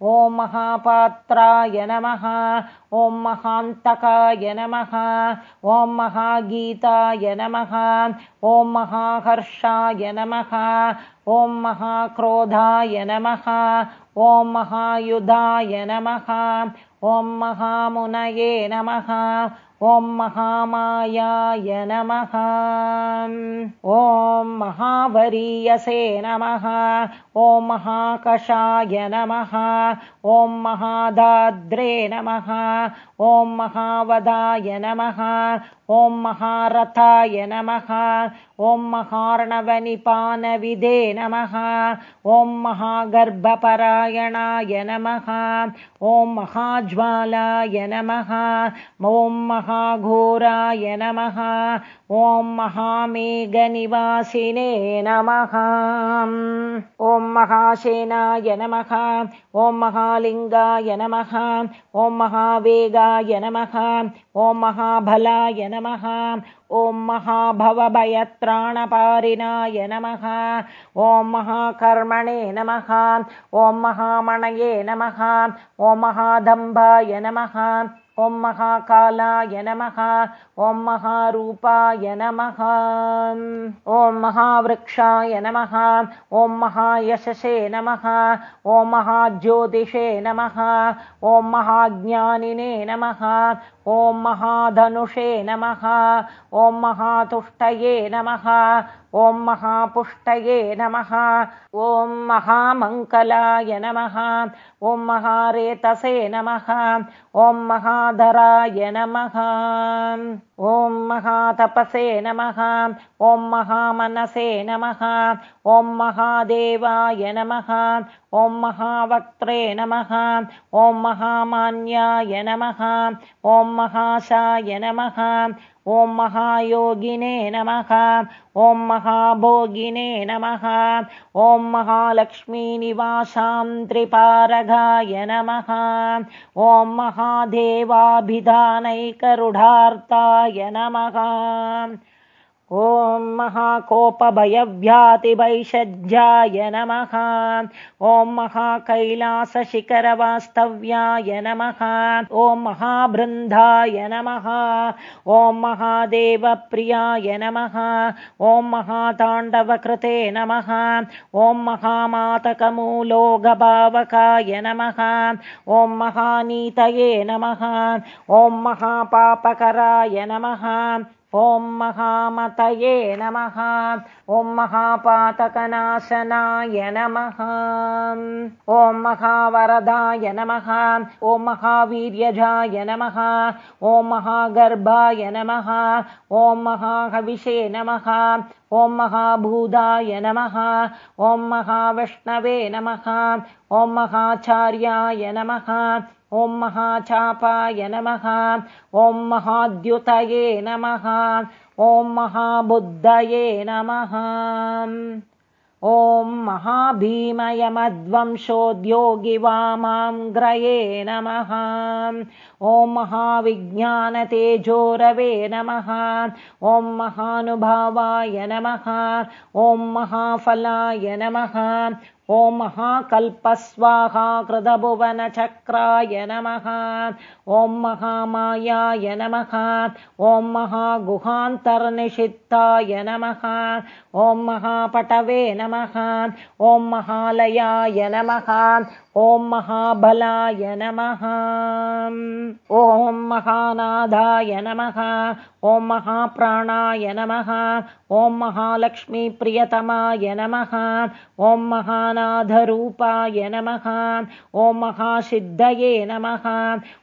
ॐ महापात्राय नमः। ॐ महान्तकाय नमः। ॐ महागीताय नमः। ॐ महाहर्षाय नमः। ॐ महाक्रोधाय नमः। ॐ महायुधाय नमः। ॐ महामुनये नमः ॐ महामायाय नमः। ॐ महावरीयसे नमः। ॐ महाकषाय नमः ॐ महादाद्रे नमः ॐ महावदाय नमः ॐ महारथाय नमः ॐ महार्णवनिपानविदे नमः ॐ महागर्भपरायणाय नमः ॐ महाज्वालाय नमः ॐ महाघोराय नमः ॐ महामेघनिवासिने नमः। ॐ महासेनाय नमः। ॐ महालिङ्गाय नमः। ॐ महावेगाय नमः। ॐ महाबलाय नमः। ॐ महाभवभयत्राणपारिणाय नमः। ॐ महाकर्मणे नमः। ॐ महामणये नमः। ॐ महादम्भाय नमः ॐ महाकालाय नमः। ॐ महारूपाय नमः। ॐ महावृक्षाय नमः। ॐ महायशसे नमः। ॐ महाज्योतिषे नमः। ॐ महाज्ञानिने नमः ॐ महाधनुषे नमः ॐ महातुष्टये नमः ॐ महापुष्टये नमः ॐ महामङ्कलाय नमः ॐ महारेतसे नमः ॐ महाधराय नमः ॐ महातपसे नमः ॐ महामनसे नमः ॐ महादेवाय नमः ॐ महावक्त्रे नमः ॐ महामान्याय नमः ॐ महाशाय नमः। ॐ महायोगिने नमः। ॐ महाभोगिने नमः। ॐ महालक्ष्मीनिवासां त्रिपारगाय नमः। ॐ महादेवाभिधानैकरुढार्ताय नमः ॐ महाकोपभयव्यातिभैषज्याय नमः। ॐ महाकैलासशिखरवास्तव्याय नमः। ॐ महाबृन्दाय नमः। ॐ महादेवप्रियाय नमः। ॐ महाताण्डवकृते नमः। ॐ महामातकमूलोगभावकाय नमः। ॐ महानीतये नमः। ॐ महापापकराय नमः ॐ महामतये नमः। ॐ महापातकनाशनाय नमः। ॐ महावरदाय नमः। ॐ महावीर्यजाय नमः। ॐ महागर्भाय नमः। ॐ महाहविषे नमः ॐ महाभूदाय नमः। ॐ महाविष्णवे नमः। ॐ महाचार्याय नमः। ॐ महाचापाय नमः। ॐ महाद्युतये नमः। ॐ महाबुद्धये नमः ॐ महाभीमयमध्वंसोद्योगिवामाङ्ग्रये नमः। ॐ महाविज्ञानतेजोरवे नमः। ॐ महानुभावाय नमः। ॐ महाफलाय नमः ॐ महाकल्पस्वाहा कृतभुवनचक्राय नमः। ॐ महामायाय नमः। ॐ महागुहान्तर्निषित्ताय नमः। ॐ महापटवे नमः। ॐ महालयाय नमः ॐ महाबलाय नमः। ॐ महानादाय नमः। ॐ महाप्राणाय नमः। ॐ महालक्ष्मीप्रियतमाय नमः। ॐ महानाथरूपाय नमः। ॐ महासिद्धये नमः।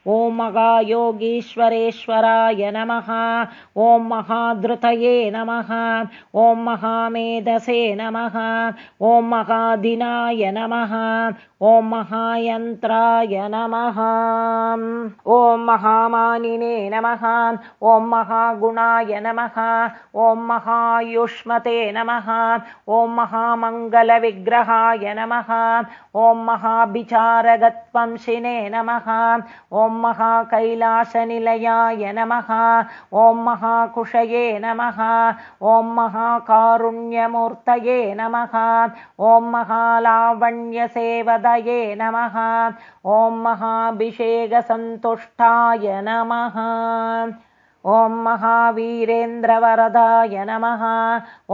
ॐ महायोगीश्वरेश्वराय नमः। ॐ महाधृतये नमः। ॐ महामेधसे नमः। ॐ महादिनाय नमः ॐ महायन्त्राय नमः। ॐ महामानिने नमः। ॐ महागुणाय नमः। ॐ महायुष्मते नमः। ॐ महामङ्गलविग्रहाय नमः। ॐ महाभिचारगत्वंशिने नमः। ॐ महाकैलासनिलयाय नमः। ॐ महाकुशये नमः। ॐ महाकारुण्यमूर्तये नमः। ॐ महालावण्यसेवदये नमः। ॐ महाभिषेकसन्तुष्टाय नमः ॐ महावीरेन्द्रवरदाय नमः।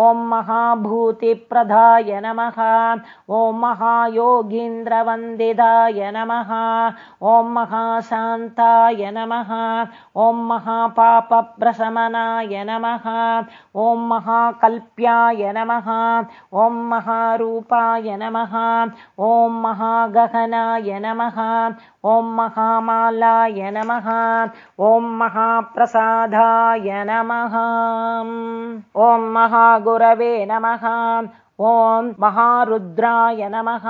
ॐ महाभूतिप्रदाय नमः। ॐ महायोगीन्द्रवन्दिताय नमः। ॐ महाशान्ताय नमः। ॐ महापापप्रशमनाय नमः। ॐ महाकल्प्याय नमः। ॐ महारूपाय नमः। ॐ महागहनाय नमः ॐ महामालाय नमः। ॐ महाप्रसादाय नमः। ॐ महागुरवे नमः ॐ महारुद्राय नमः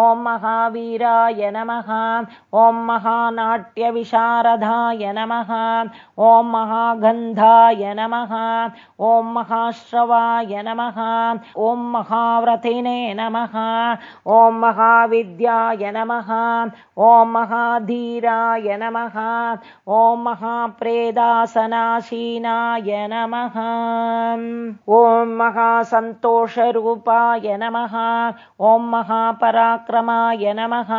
ॐ महावीराय नमः ॐ महानाट्यविशारदाय नमः ॐ महागन्धाय नमः ॐ महाश्रवाय नमः ॐ महाव्रतिने नमः ॐ महाविद्याय नमः ॐ महाधीराय नमः ॐ महाप्रेदासनाशीनाय नमः। ॐ महासन्तोषरू रूपाय नमः। ॐ महापराक्रमाय नमः।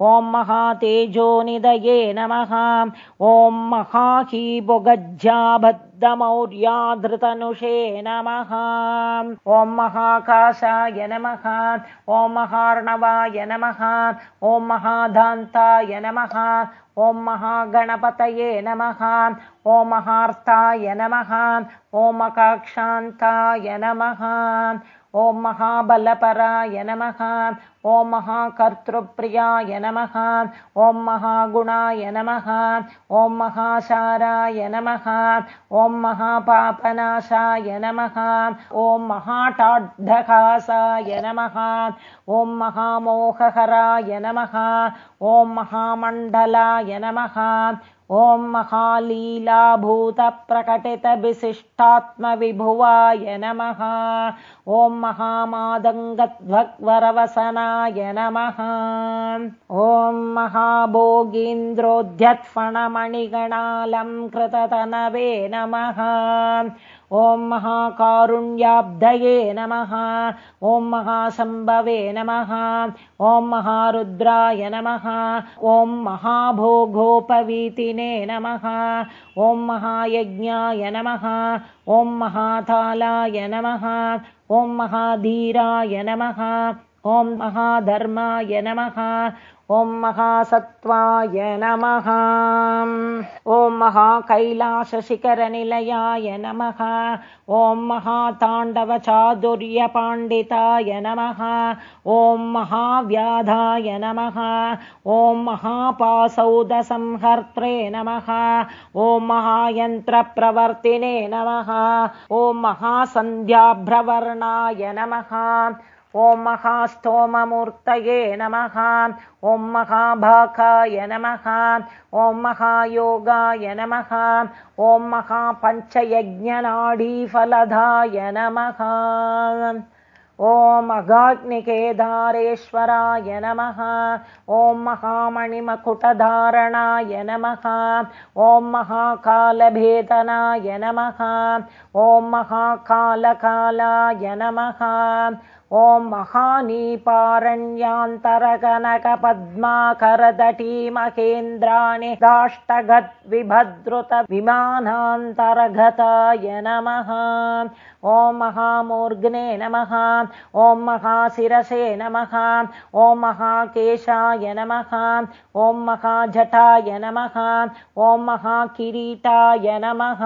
ॐ महातेजोनिदये नमः। ॐ महाहीबुगज्जाबद्धमौर्याधृतनुषे नमः। ॐ महाकाशाय नमः। ॐ महार्णवाय नमः। ॐ महादान्ताय नमः। ॐ महागणपतये नमः। ॐ महार्ताय नमः। ॐ मकाक्षान्ताय नमः ॐ महाबलपराय नमः ॐ महाकर्तृप्रियाय नमः ॐ महागुणाय नमः ॐ महासाराय नमः ॐ महापापनाशाय नमः ॐ महाटाढकासाय नमः ॐ महामोहहराय नमः ॐ महामण्डलाय नमः ॐ महालीलाभूतप्रकटितविशिष्टात्मविभुवाय नमः। ॐ महामादङ्गध्वग्वरवसनाय नमः। ॐ महाभोगीन्द्रोऽध्यत्फणमणिगणालङ्कृततनवे नमः ॐ महाकारुण्याब्धये नमः। ॐ महाशम्भवे नमः। ॐ महारुद्राय नमः। ॐ महाभोगोपवीतिने नमः। ॐ महायज्ञाय नमः। ॐ महातालाय नमः। ॐ महाधीराय नमः ॐ महाधर्माय नमः। ॐ महासत्त्वाय नमः। ॐ महाकैलासशिखरनिलयाय नमः। ॐ महाताण्डवचादुर्यपाण्डिताय नमः। ॐ महाव्याधाय नमः। ॐ महापासौदसंहर्त्रे नमः। ॐ महायन्त्रप्रवर्तिने नमः। ॐ महासन्ध्याभ्रवर्णाय नमः ॐ महास्तोममूर्तये नमः। ॐ महाभाकाय नमः। ॐ महायोगाय नमः। ॐ महापञ्चयज्ञनाडीफलदाय नमः। ॐ अगाग्निकेदारेश्वराय नमः। ॐ महामणिमकुटधारणाय नमः। ॐ महाकालभेदनाय नमः। ॐ महाकालकालाय नमः ॐ महानीपारण्यान्तरकनकपद्माकरदटीमकेन्द्राणि दाष्टगद्विभद्रुतविमानान्तर्गताय नमः। ॐ महामूर्ग्ने नमः। ॐ महाशिरसे नमः। ॐ महाकेशाय नमः। ॐ महाजटाय नमः। ॐ महाकिरीटाय नमः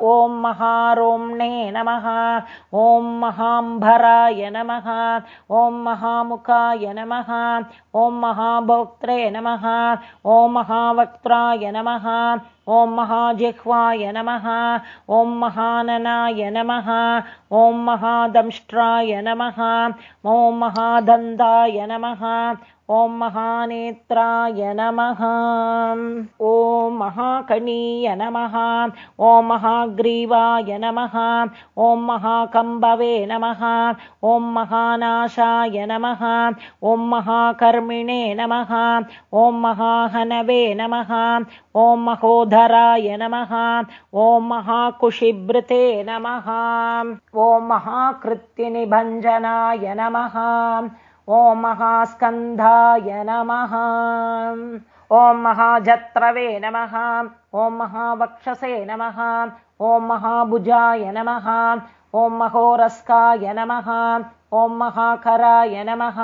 ॐ महारोम्णे नमः ॐ महाम्भराय नमः ॐ महामुखाय नमः ॐ महाभोक्त्रे नमः ॐ महावक्त्राय नमः ॐ महाजिह्वाय नमः ॐ महाननाय नमः ॐ महादंष्ट्राय नमः ॐ महादन्दाय नमः ॐ महानेत्राय नमः। ॐ महाकणीय नमः। ॐ महाग्रीवाय नमः। ॐ महाकम्भवे नमः। ॐ महानाशाय नमः। ॐ महाकर्मिणे नमः। ॐ महाहनवे नमः। ॐ महोधराय नमः। ॐ महाकुशिभृते नमः। ॐ महाकृत्तिनिभञ्जनाय नमः ॐ महास्कन्धाय नमः ॐ महाजत्रवे नमः ॐ महावक्षसे नमः ॐ महाभुजाय नमः ॐ महोरस्काय नमः ॐ महाकराय नमः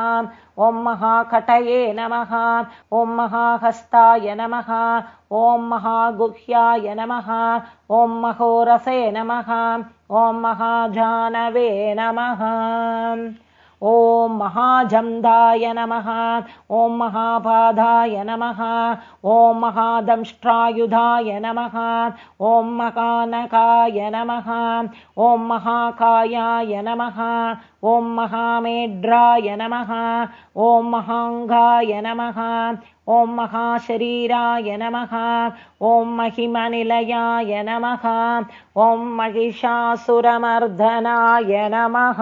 ॐ महाकटये नमः ॐ महाहस्ताय नमः ॐ महागुह्याय नमः ॐ महोरसे नमः ॐ महाजानवे नमः ॐ महाजन्दाय नमः। ॐ महापादाय नमः। ॐ महादंष्ट्रायुधाय नमः। ॐ महानकाय नमः। ॐ महाकायाय नमः। ॐ महामेड्राय नमः। ॐ महाङ्गाय नमः ॐ महाशरीराय नमः। ॐ महिमनिलयाय नमः। ॐ महिषासुरमर्दनाय नमः।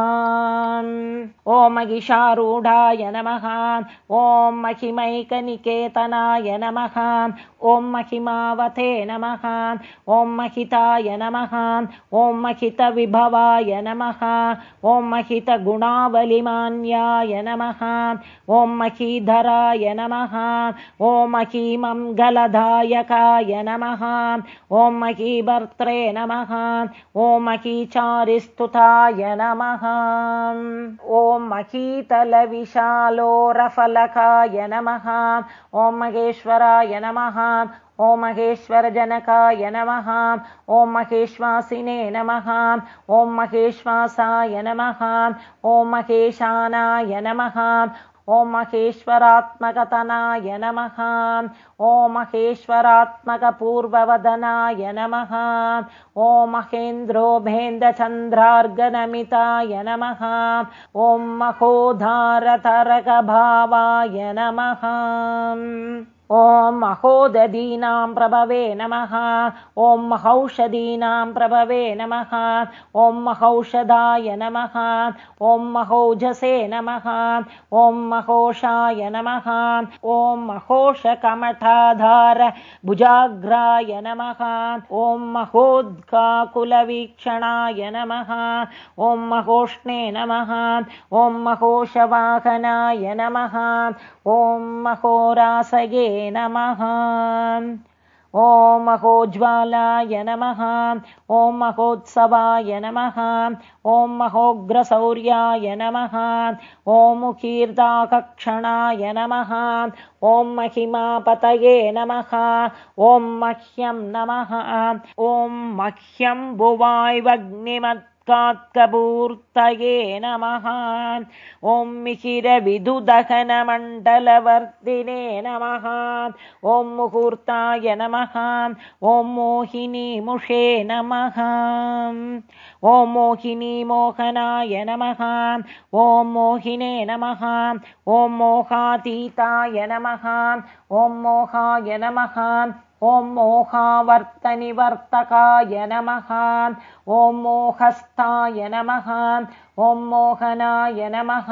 ॐ महिषारूढाय नमः। ॐ महिमैकनिकेतनाय नमः। ॐ महिमावते नमः। ॐ महिताय नमः। ॐ महितविभवाय नमः। ॐ महितगुणावलिमान्याय नमः। ॐ महीधराय नमः ॐ महीमङ्गलदायकाय नमः। ॐ महीभर्त्रे नमः। ॐ महीचारिस्तुताय नमः। ॐ महीतलविशालोरफलकाय नमः। ॐ महेश्वराय नमः। ॐ महेश्वरजनकाय नमः। ॐ महेश्वासिने नमः। ॐ महेश्वासाय नमः। ॐ महेशानाय नमः ॐ महेश्वरात्मकतनाय नमः। ॐ महेश्वरात्मकपूर्ववदनाय नमः। ॐ महेन्द्रोभेन्दचन्द्रार्गनमिताय नमः। ॐ महोधारतरकभावाय नमः ॐ महोदधीनां प्रभवे नमः। ॐ महौषधीनां प्रभवे नमः। ॐ महौषधाय नमः। ॐ महोजसे नमः। ॐ महोषाय नमः। ॐ महोषकमठाधार भुजाग्राय नमः। ॐ महोद्काकुलवीक्षणाय नमः। ॐ महोष्णे नमः। ॐ महोषवाहनाय नमः ॐ महोरासये नमः। ॐ महोज्ज्वालाय नमः। ॐ महोत्सवाय नमः। ॐ महोग्रसौर्याय नमः। ॐ मुखीर्दाकक्षणाय नमः। ॐ महिमापतये नमः। ॐ मह्यं नमः। ॐ मह्यं भुवाय्वग्निमत् कात्कपूर्तये नमः ॐ मिहिरविदुदहनमण्डलवर्तिने नमः ॐ मुहूर्ताय नमः ॐ मोहिनीमुषे नमः ॐ मोहिनीमोहनाय नमः ॐ मोहिने नमः ॐ मोहातीताय नमः ॐ मोहाय नमः ॐ मोहावर्तनिवर्तकाय नमः ॐ मोहस्थाय नमः ॐ मोहनाय नमः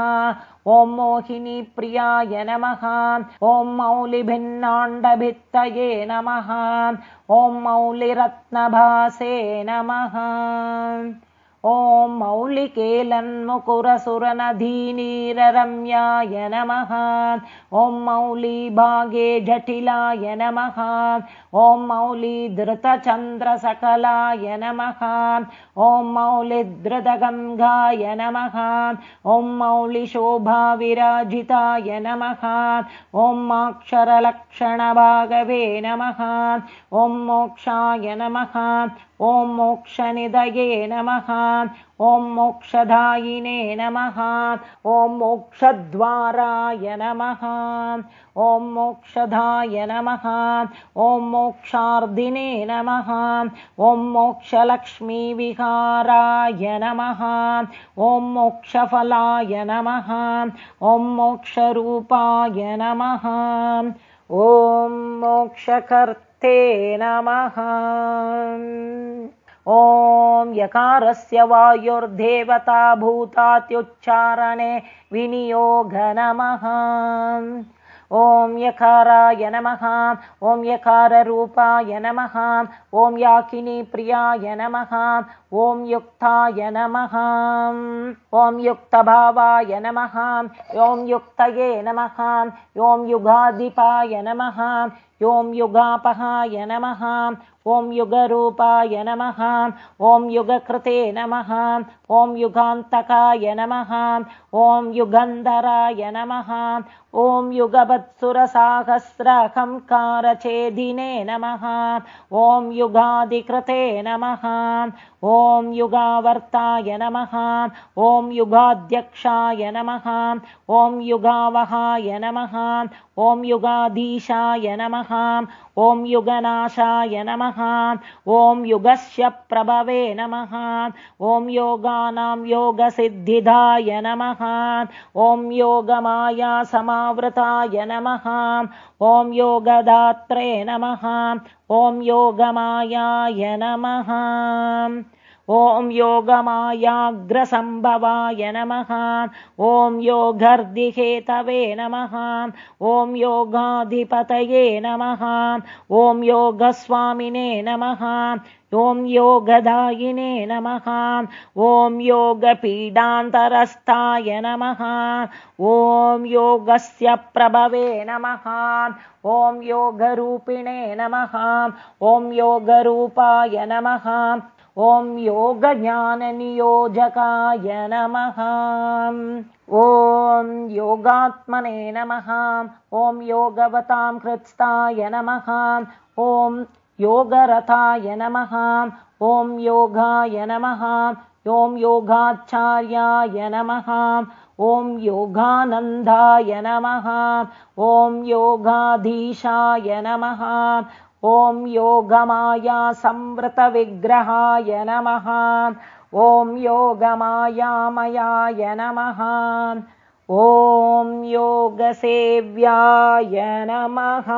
ॐ मोहिनीप्रियाय नमः ॐ मौलिभिन्नाण्डभित्तये नमः ॐ मौलिरत्नभासे नमः ॐ मौलिकेलन्मुकुरसुरनधीनीररम्याय नमः। ॐ मौलिभागे जटिलाय नमः। ॐ मौलिधृतचन्द्रसकलाय नमः। ॐ मौलिधृतगङ्गाय नमः। ॐ मौलिशोभाविराजिताय नमः। ॐ माक्षरलक्षणभागवे नमः। ॐ मोक्षाय नमः ॐ मोक्षनिधये नमः। ॐ मोक्षदायिने नमः। ॐ मोक्षद्वाराय नमः। ॐ मोक्षदाय नमः। ॐ मोक्षार्दिने नमः। ॐ मोक्षलक्ष्मीविहाराय नमः। ॐ मोक्षफलाय नमः। ॐ मोक्षरूपाय नमः। ॐ मोक्षकर्ते नमः। ॐ यकारस्य वायुर्देवता भूतात्युच्चारणे विनियोग नमः ॐ यकाराय नमः। ॐ यकाररूपाय नमः। ॐ याकिनीप्रियाय नमः। ॐ युक्ताय नमः। ॐ युक्तभावाय नमः। ॐ युक्तये नमः। ॐ युगाधिपाय नमः। ॐ युगापहाय नमः। ॐ युगरूपाय नमः। ॐ युगकृते नमः ॐ युगान्तकाय नमः ॐ युगन्धराय नमः ॐ युगवत्सुरसाहस्रकंकारचेदिने नमः ॐ युगादिकृते नमः ॐ युगावर्ताय नमः ॐ युगाध्यक्षाय नमः ॐ युगावहाय नमः ॐ युगाधीशाय नमः ॐ युगनाशाय नमः ॐ युगस्य प्रभवे नमः ॐ योगसिद्धिदाय नमः। ॐ योगमाया समावृताय नमः। ॐ योगदात्रे नमः। ॐ योगमायाय नमः ॐ योगमायाग्रसम्भवाय नमः ॐ योगर्दिहेतवे नमः ॐ योगाधिपतये नमः ॐ योगस्वामिने नमः ॐ योगदायिने नमः ॐ योगपीडान्तरस्थाय नमः ॐ योगस्य प्रभवे नमः ॐ योगरूपिणे नमः ॐ योगरूपाय नमः ॐ योगज्ञाननियोजकाय नमः। ॐ योगात्मने नमः। ॐ योगवतां कृत्स्ताय नमः। ॐ योगरथाय नमः। ॐ योगाय नमः। ॐ योगाचार्याय नमः। ॐ योगानन्दाय नमः। ॐ योगाधीशाय नमः ॐ योगमाया संवृतविग्रहाय नमः। ॐ योगमायामयाय नमः। ॐ योगसेव्याय नमः